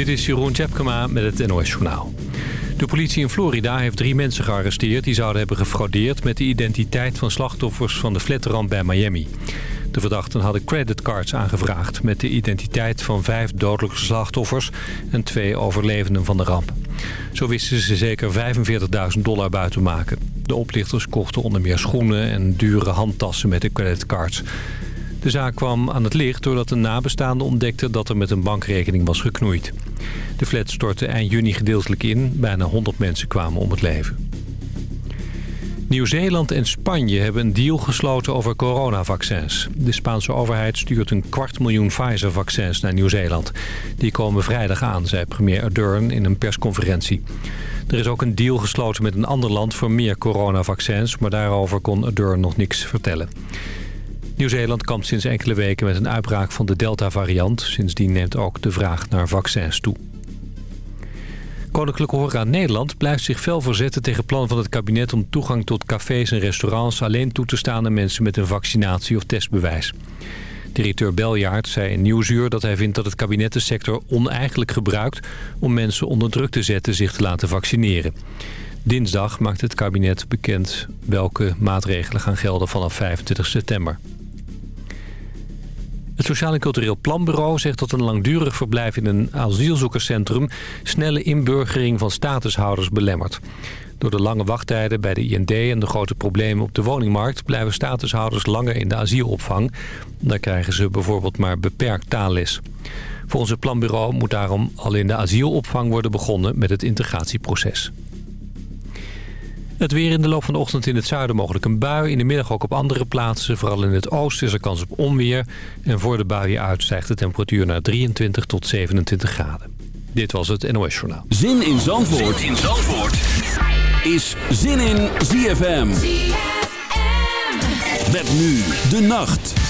Dit is Jeroen Tjepkema met het NOS Journaal. De politie in Florida heeft drie mensen gearresteerd... die zouden hebben gefraudeerd met de identiteit van slachtoffers van de flatramp bij Miami. De verdachten hadden creditcards aangevraagd... met de identiteit van vijf dodelijke slachtoffers en twee overlevenden van de ramp. Zo wisten ze zeker 45.000 dollar buiten maken. De oplichters kochten onder meer schoenen en dure handtassen met de creditcards... De zaak kwam aan het licht doordat een nabestaande ontdekte dat er met een bankrekening was geknoeid. De flat stortte eind juni gedeeltelijk in. Bijna 100 mensen kwamen om het leven. Nieuw-Zeeland en Spanje hebben een deal gesloten over coronavaccins. De Spaanse overheid stuurt een kwart miljoen Pfizer-vaccins naar Nieuw-Zeeland. Die komen vrijdag aan, zei premier Ardern in een persconferentie. Er is ook een deal gesloten met een ander land voor meer coronavaccins... maar daarover kon Ardern nog niks vertellen. Nieuw-Zeeland kampt sinds enkele weken met een uitbraak van de Delta-variant. Sindsdien neemt ook de vraag naar vaccins toe. Koninklijke Horeca Nederland blijft zich fel verzetten tegen plan van het kabinet om toegang tot cafés en restaurants alleen toe te staan aan mensen met een vaccinatie of testbewijs. Directeur Beljaard zei in Nieuwsuur dat hij vindt dat het kabinet de sector oneigenlijk gebruikt om mensen onder druk te zetten zich te laten vaccineren. Dinsdag maakt het kabinet bekend welke maatregelen gaan gelden vanaf 25 september. Het Sociaal en Cultureel Planbureau zegt dat een langdurig verblijf in een asielzoekerscentrum snelle inburgering van statushouders belemmert. Door de lange wachttijden bij de IND en de grote problemen op de woningmarkt blijven statushouders langer in de asielopvang. Daar krijgen ze bijvoorbeeld maar beperkt taalles. Volgens het planbureau moet daarom al in de asielopvang worden begonnen met het integratieproces. Het weer in de loop van de ochtend in het zuiden mogelijk een bui. In de middag ook op andere plaatsen. Vooral in het oosten is er kans op onweer. En voor de buien uit stijgt de temperatuur naar 23 tot 27 graden. Dit was het NOS Journaal. Zin in Zandvoort, zin in Zandvoort. is Zin in ZFM. ZFM. Met nu de nacht.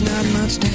There's not much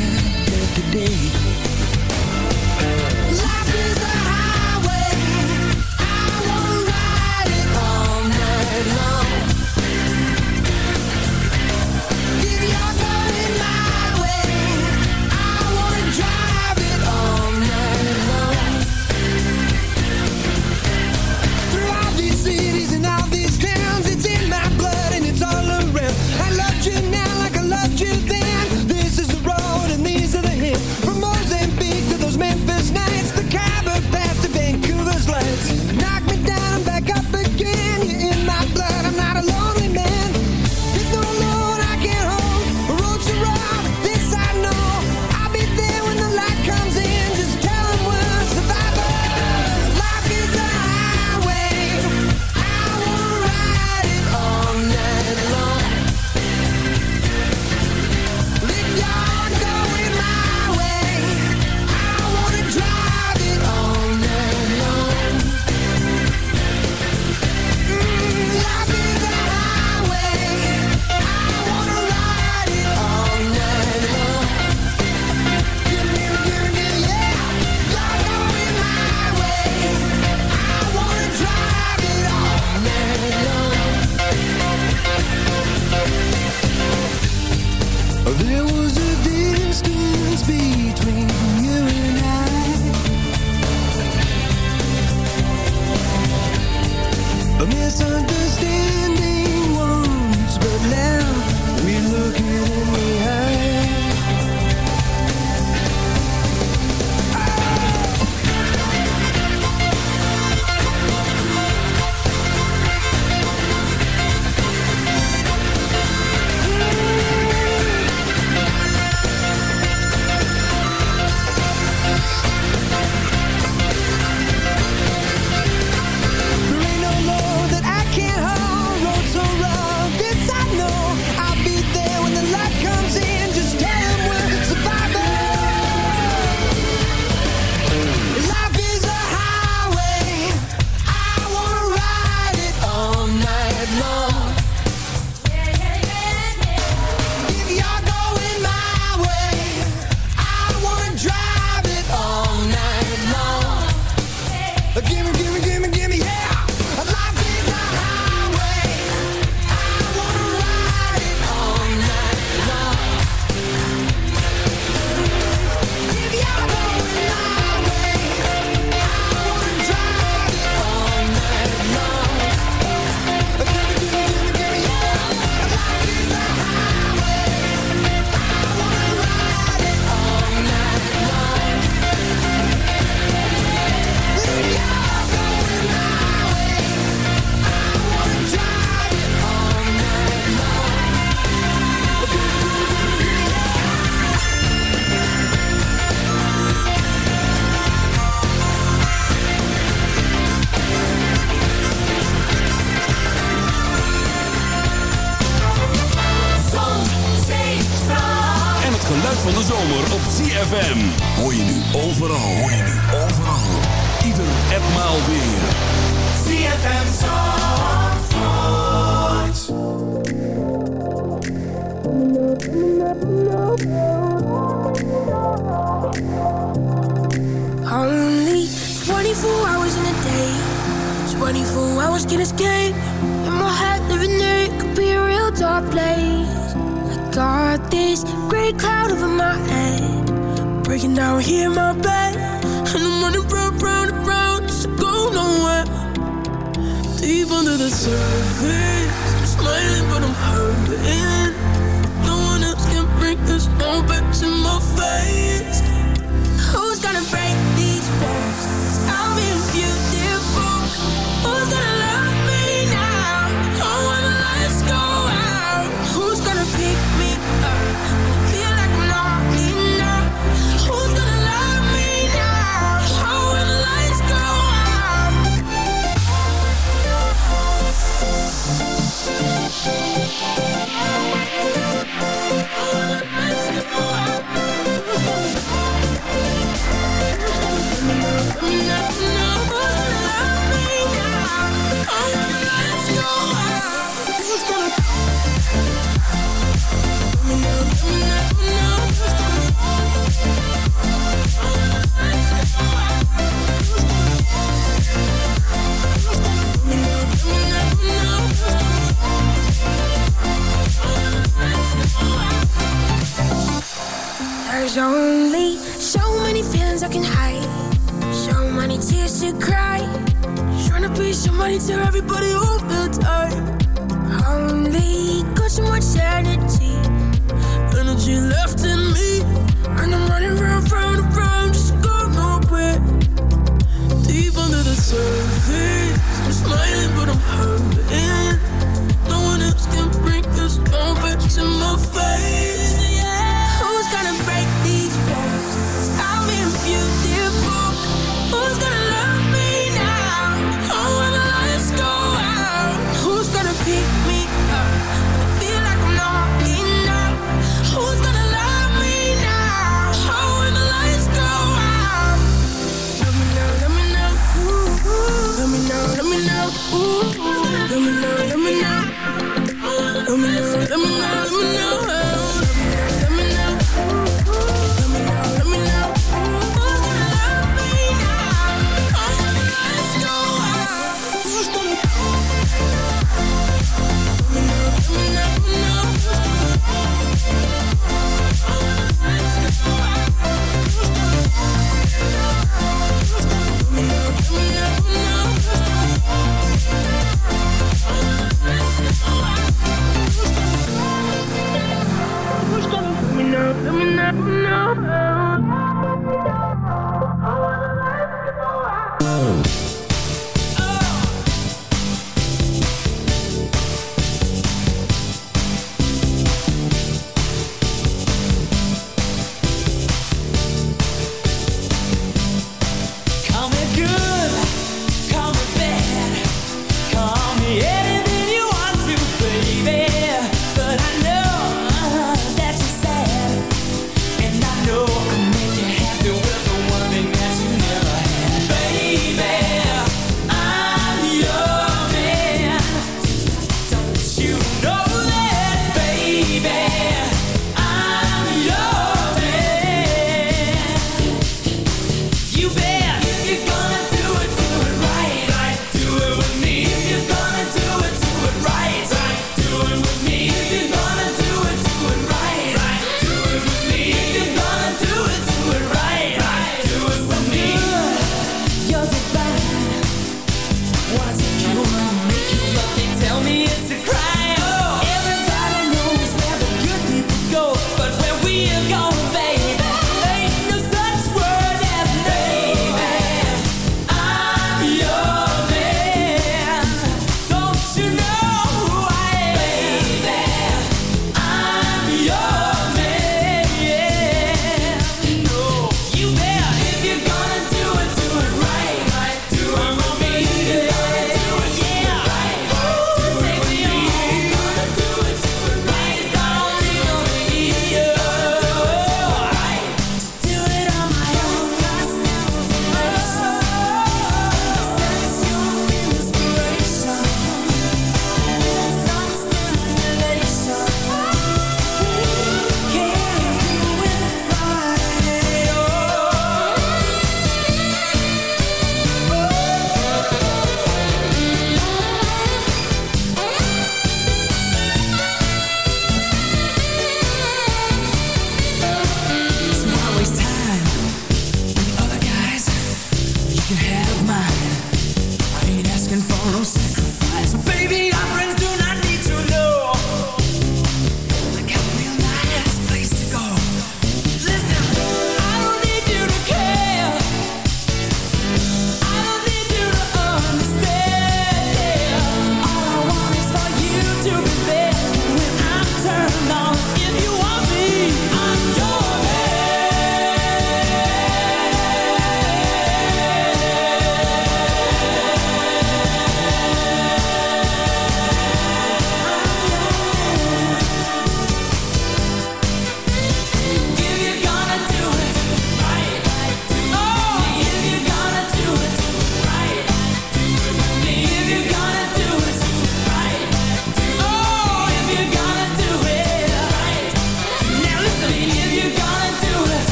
you cry. Trying to pay your money to everybody all the time. Only got so much energy, energy left in me, and I'm running round, round, round, just going nowhere. Deep under the surface.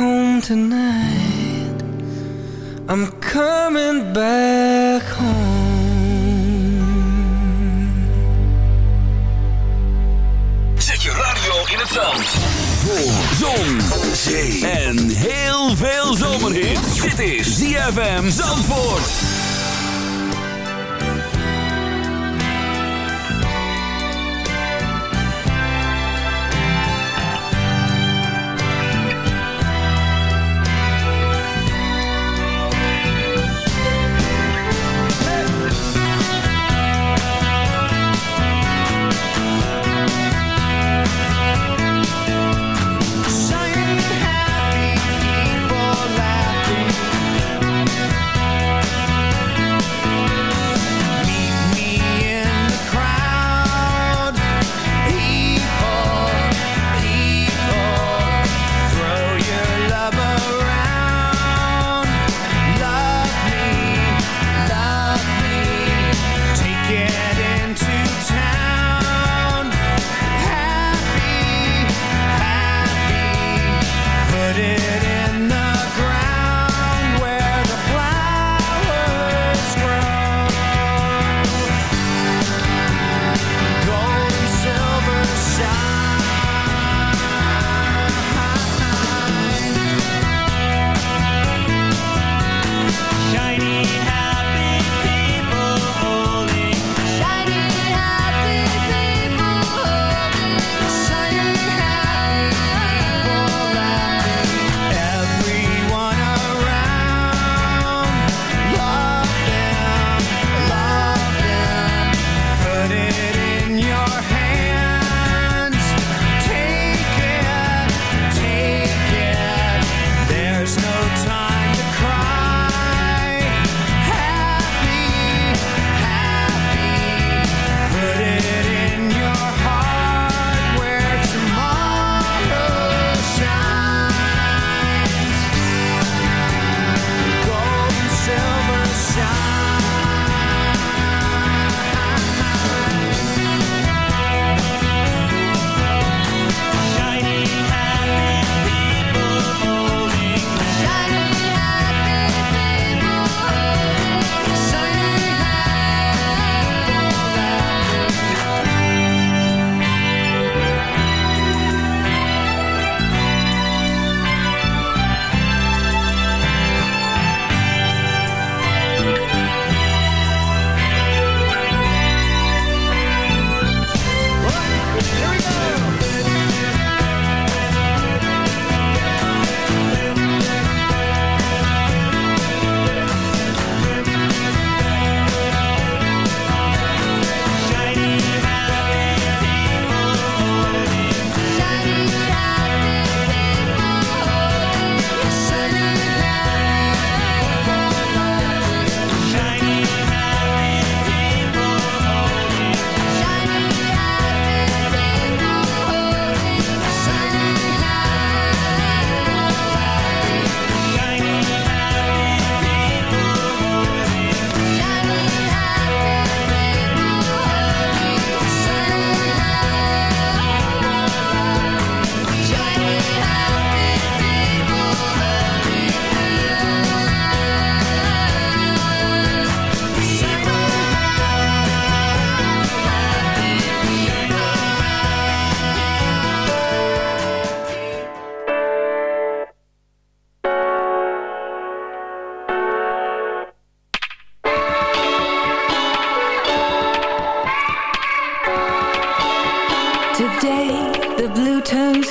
Home tonight. I'm coming back home. Zet je radio in het zand. Voor zon, zee en heel veel zomerhit. Dit is ZFM Zandvoort. Turns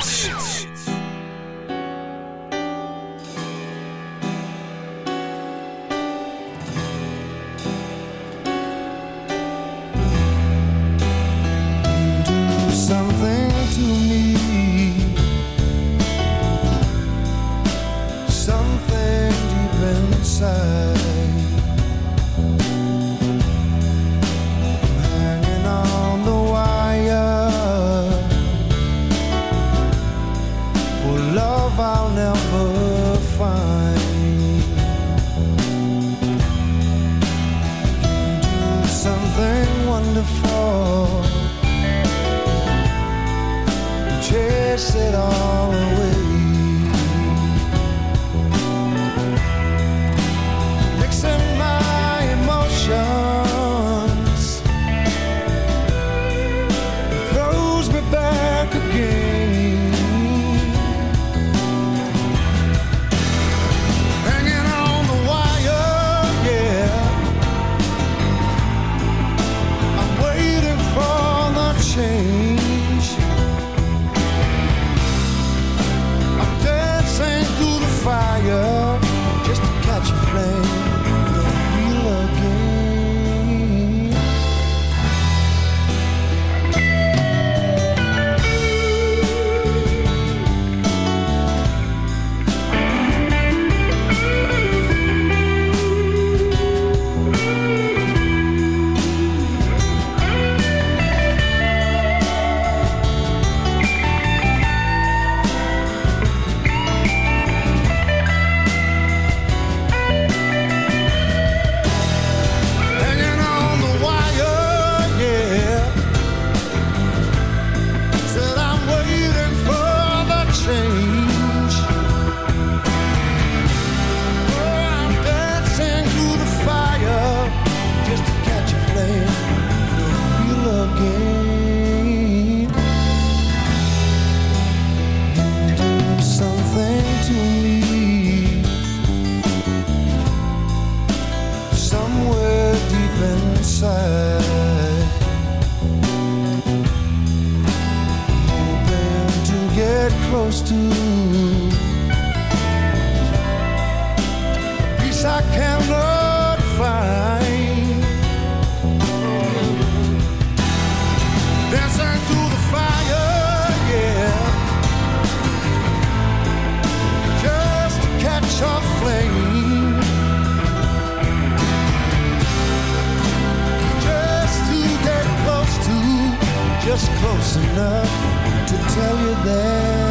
enough to tell you that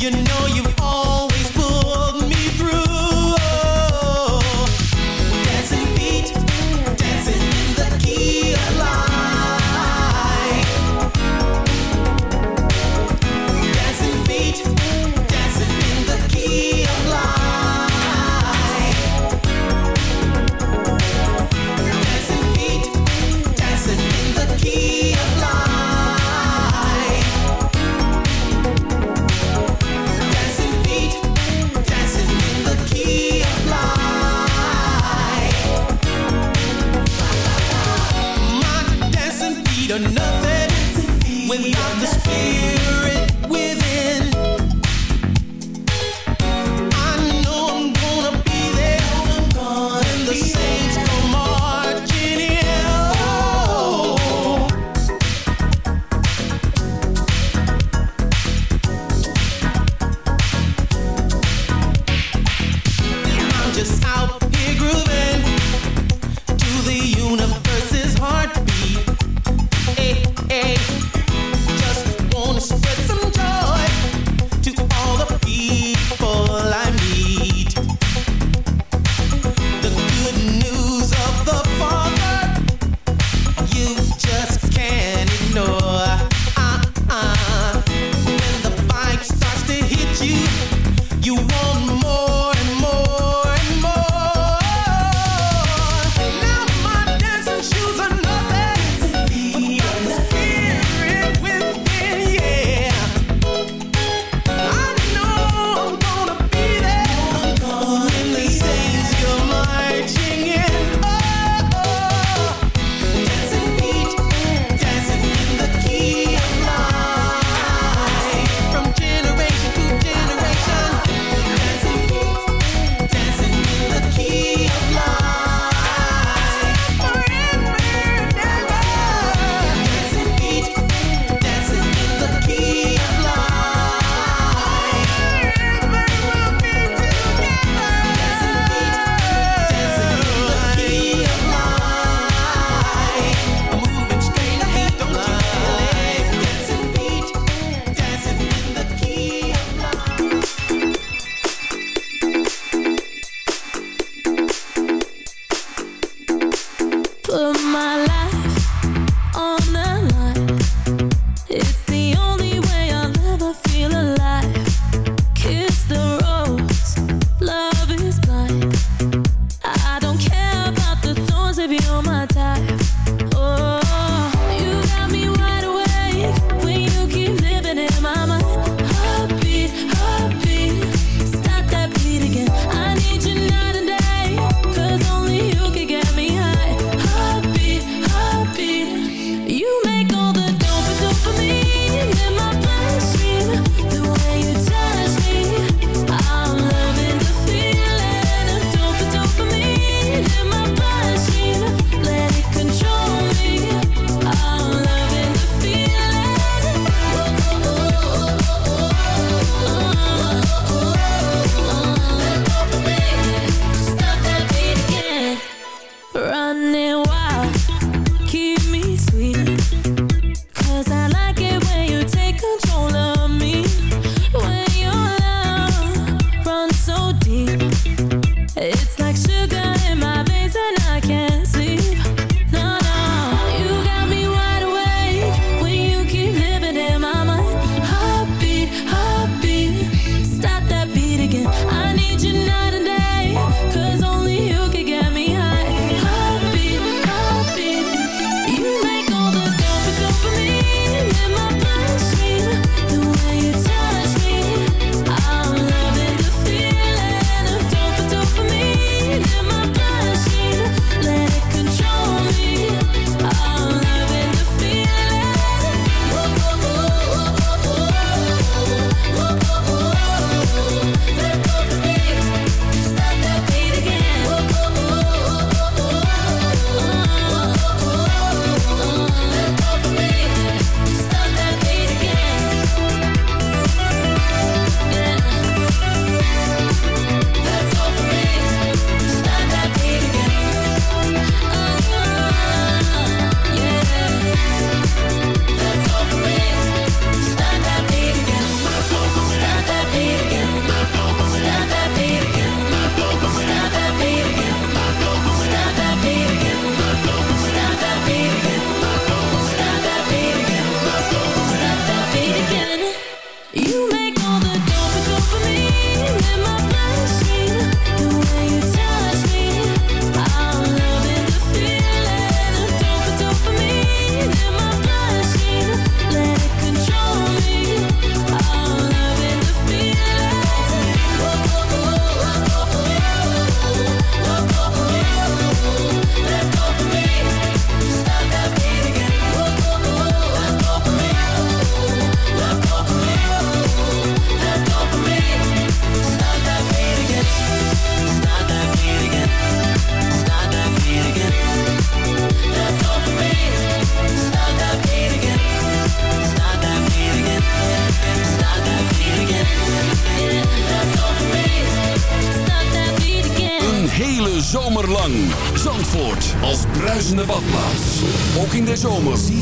You know you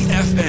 zomer.